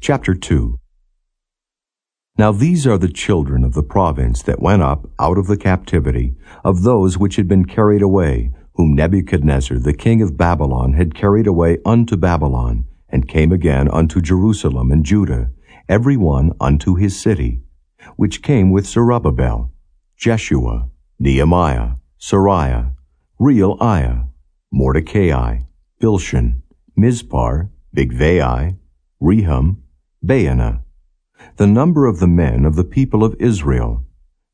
Chapter 2 Now these are the children of the province that went up out of the captivity of those which had been carried away, whom Nebuchadnezzar the king of Babylon had carried away unto Babylon, and came again unto Jerusalem and Judah, every one unto his city, which came with Zerubbabel, Jeshua, Nehemiah, Seraiah, Reelaiah, Mordecai, Bilshan, Mizpar, Bigvai, Rehum, Baanah. The number of the men of the people of Israel,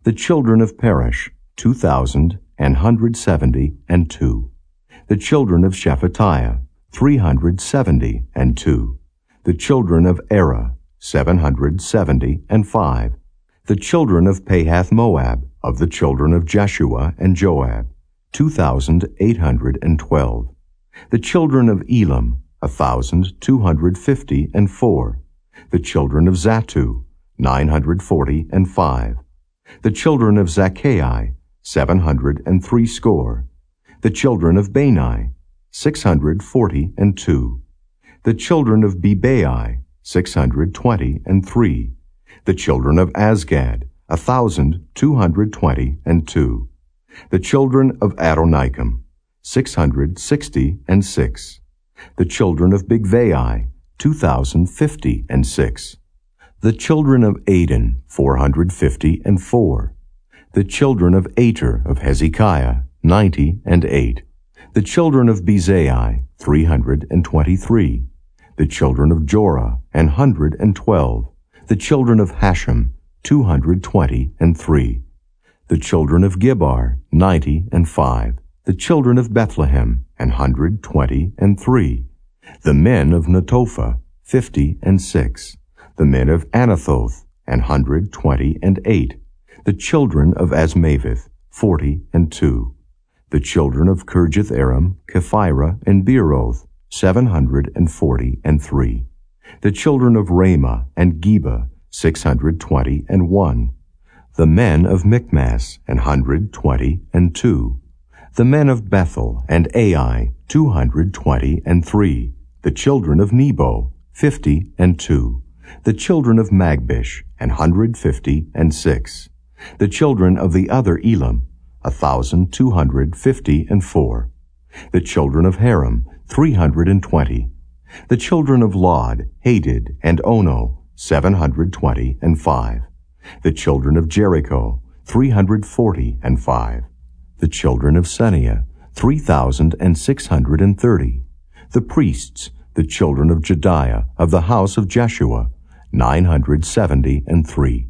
the children of Parosh, two thousand and hundred seventy and two. The children of Shephatiah, three hundred seventy and two. The children of Arah, seven hundred seventy and five. The children of Pahath Moab, of the children of Jeshua and Joab, two thousand eight hundred and twelve. The children of Elam, a thousand two hundred fifty and four. The children of hundred forty and five. The children of Zaccai, seven hundred and three score. The children of Bani, six hundred forty and two. The children of Bebai, six hundred twenty and three. The children of Azgad, a thousand two hundred twenty and two. The children of Adonikam, six hundred sixty and six. The children of Bigvai, two thousand fifty and six. The children of hundred fifty and four. The children of Ater of Hezekiah, ninety and eight. The children of Bezai, three hundred and twenty-three. The children of Jorah, an hundred and twelve. The children of Hashum, two hundred twenty and three. The children of Gibbar, ninety and five the children of Bethlehem, hundred twenty and three, the men of Netophah, fifty and six, the men of Anathoth, an hundred twenty and eight, the children of Azmaveth, forty and two, the children of Kirjath Aram, Chephirah, and Beeroth, seven hundred and forty and three, the children of Ramah and Geba, six hundred twenty and one, the men of Michmas, an hundred twenty and two, the men of Bethel and Ai, two hundred twenty and three, the children of Nebo, fifty and two, the children of Magbish, an hundred fifty and six, the children of the other Elam, a thousand two hundred fifty and four, the children of Harim, three hundred and twenty, the children of Lod, Hadid, and Ono, seven hundred twenty and five, the children of Jericho, three hundred forty and five, the children of Senaah, three thousand and six hundred and thirty. The priests, the children of Jedaiah, of the house of Jeshua, nine hundred seventy and three.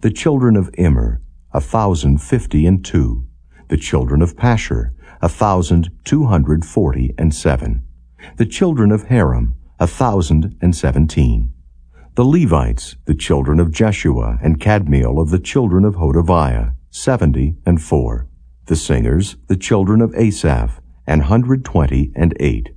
The children of Immer, a thousand fifty and two. The children of Pashur, a thousand two hundred forty and seven. The children of Harim, a thousand and seventeen. The Levites, the children of Jeshua and Kadmiel of the children of Hodaviah, seventy and four the singers, the children of Asaph, an hundred twenty and eight,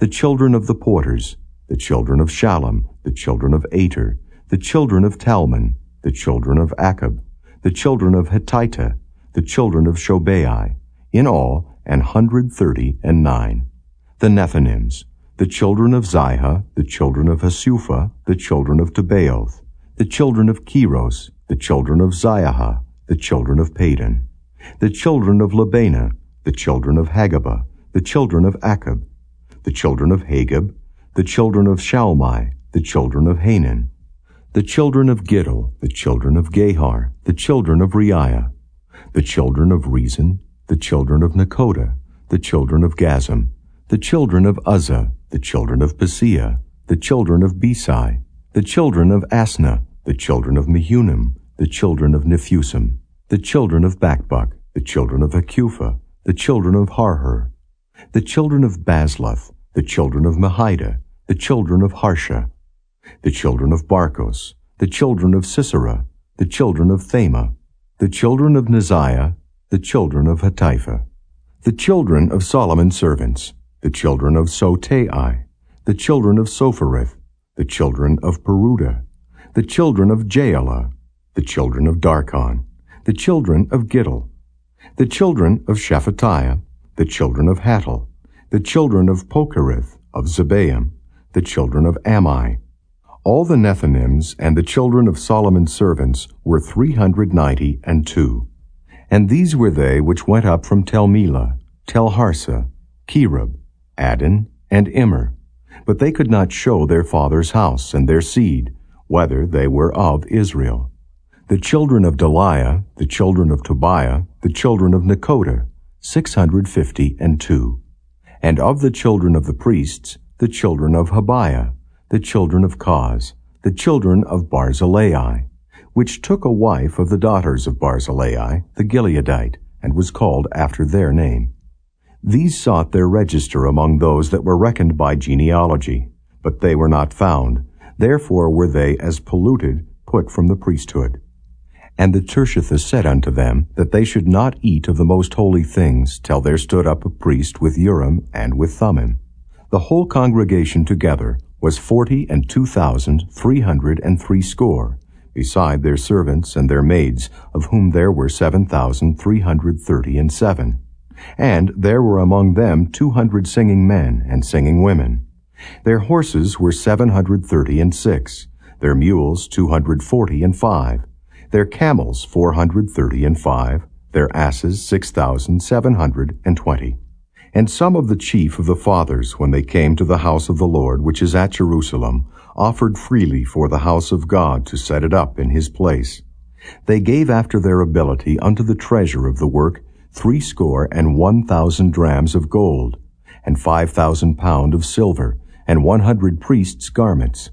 the children of the porters, the children of Shallum, the children of Ater, the children of Talmon, the children of Akkub, the children of Hatita, the children of Shobai, in all an hundred thirty and nine, the Nethinims, the children of Ziha, the children of Hasupha, the children of Tabbaoth, the children of Keros, the children of Siaha, the children of Padon, the children of Lebanah, the children of Hagabah, the children of Akkub, the children of Hagab, the children of Shalmai, the children of Hanan, the children of Giddel, the children of Gahar, the children of Reaiah, the children of Rezin, the children of Nekoda, the children of Gazzam, the children of Uzza, the children of Paseah, the children of Besai, the children of Asnah, the children of Mehunim, the children of Nephusim, the children of Bakbuk, the children of Hakupha, the children of Harhur, the children of Bazluth, the children of Mehida, the children of Harsha, the children of Barkos, the children of Sisera, the children of Thamah, the children of Neziah, the children of Hatipha, the children of Solomon's servants, the children of Sotai, the children of Sophereth, the children of Peruda, the children of Jaalah, the children of Darkon, the children of Giddel, the children of Shephatiah, the children of Hattil, the children of Pochereth, of Zebaim, the children of Ami, All the Nethinims and the children of Solomon's servants were three hundred ninety and two. And these were they which went up from Telmelah, Telharsa, Cherub, Addan, and Immer. But they could not show their father's house and their seed, whether they were of Israel. The children of Delaiah, the children of Tobiah, the children of Nekoda, six hundred fifty and two. And of the children of the priests, the children of Habaiah, the children of Koz, the children of Barzillai, which took a wife of the daughters of Barzillai, the Gileadite, and was called after their name. These sought their register among those that were reckoned by genealogy, but they were not found. Therefore were they as polluted, put from the priesthood. And the Tirshatha said unto them that they should not eat of the most holy things till there stood up a priest with Urim and with Thummim. The whole congregation together was forty and two thousand three hundred and threescore, beside their servants and their maids, of whom there were seven thousand three hundred thirty and seven. And there were among them two hundred singing men and singing women. Their horses were seven hundred thirty and six, their mules two hundred forty and five, their camels four hundred thirty and five, their asses six thousand seven hundred and twenty. And some of the chief of the fathers, when they came to the house of the Lord, which is at Jerusalem, offered freely for the house of God to set it up in his place. They gave after their ability unto the treasure of the work threescore and one thousand drams of gold, and five thousand pound of silver, and one hundred priests' garments.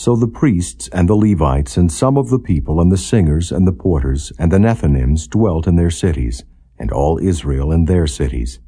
So the priests and the Levites and some of the people and the singers and the porters and the Nethinims dwelt in their cities, and all Israel in their cities.